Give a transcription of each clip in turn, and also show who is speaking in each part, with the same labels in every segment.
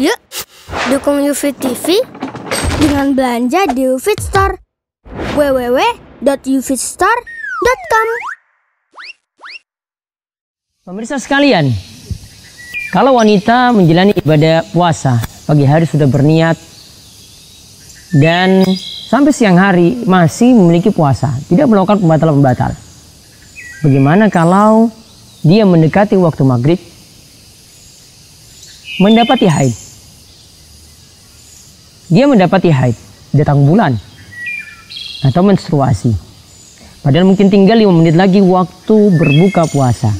Speaker 1: Yuk, dukung UFIT TV dengan belanja di UFIT Store. www.ufitstore.com
Speaker 2: Pemirsa sekalian, kalau wanita menjalani ibadah puasa, pagi hari sudah berniat dan sampai siang hari masih memiliki puasa, tidak melakukan pembatal-pembatal. Bagaimana kalau dia mendekati waktu maghrib, mendapati haid? Dia mendapati haid, datang bulan, atau menstruasi. Padahal mungkin tinggal lima menit lagi waktu berbuka puasa.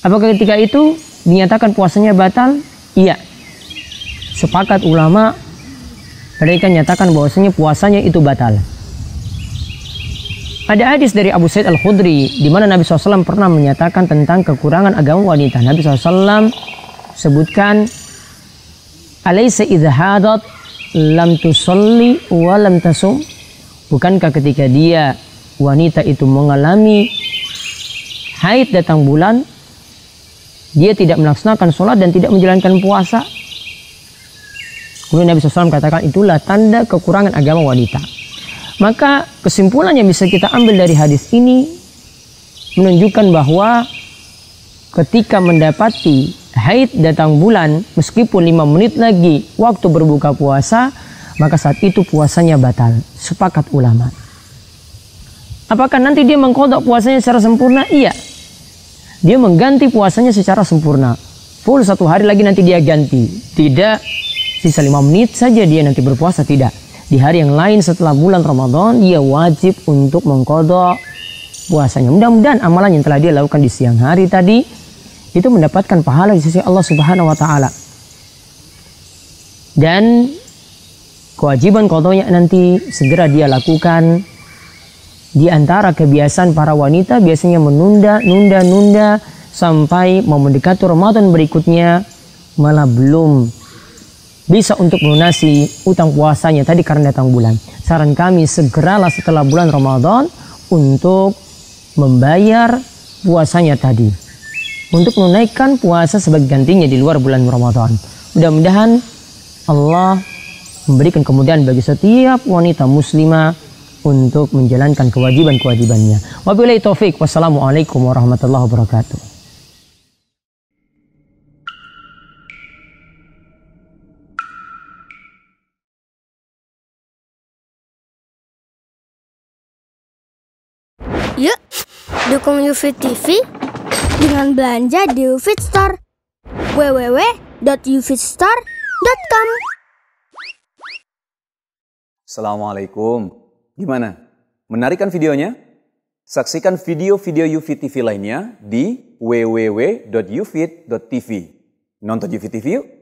Speaker 2: Apakah ketika itu dinyatakan puasanya batal? Iya. Sepakat ulama mereka nyatakan bahwasanya puasanya itu batal. Ada hadis dari Abu Said Al-Khudri di mana Nabi SAW pernah menyatakan tentang kekurangan agama wanita. Nabi SAW sebutkan Alaysa idha hadat lam tusalli wa lam tasum Bukankah ketika dia wanita itu mengalami haid datang bulan dia tidak melaksanakan sholat dan tidak menjalankan puasa. Kemudian Nabi SAW katakan itulah tanda kekurangan agama wanita. Maka kesimpulan yang bisa kita ambil dari hadis ini menunjukkan bahwa ketika mendapati haid datang bulan meskipun lima menit lagi waktu berbuka puasa maka saat itu puasanya batal. Sepakat ulama. Apakah nanti dia mengkodok puasanya secara sempurna? Iya dia mengganti puasanya secara sempurna. Full satu hari lagi nanti dia ganti. Tidak sisa lima menit saja dia nanti berpuasa. Tidak. Di hari yang lain setelah bulan Ramadan dia wajib untuk mengkodok puasanya. Mudah-mudahan amalan yang telah dia lakukan di siang hari tadi itu mendapatkan pahala di sisi Allah Subhanahu wa taala. Dan kewajiban kodoknya nanti segera dia lakukan di antara kebiasaan para wanita biasanya menunda, nunda, nunda sampai mau mendekati Ramadan berikutnya malah belum bisa untuk melunasi utang puasanya tadi karena datang bulan. Saran kami segeralah setelah bulan Ramadan untuk membayar puasanya tadi. Untuk menunaikan puasa sebagai gantinya di luar bulan Ramadan. Mudah-mudahan Allah memberikan kemudahan bagi setiap wanita muslimah untuk menjalankan kewajiban-kewajibannya. Wabillahi taufik. Wassalamualaikum warahmatullahi wabarakatuh.
Speaker 1: Yuk, dukung UFIT TV dengan belanja di UFIT Store. www.ufitstore.com
Speaker 3: Assalamualaikum. Gimana? Menarik kan videonya? Saksikan video-video UFIT TV lainnya di www.ufit.tv. Nonton UFIT TV yuk!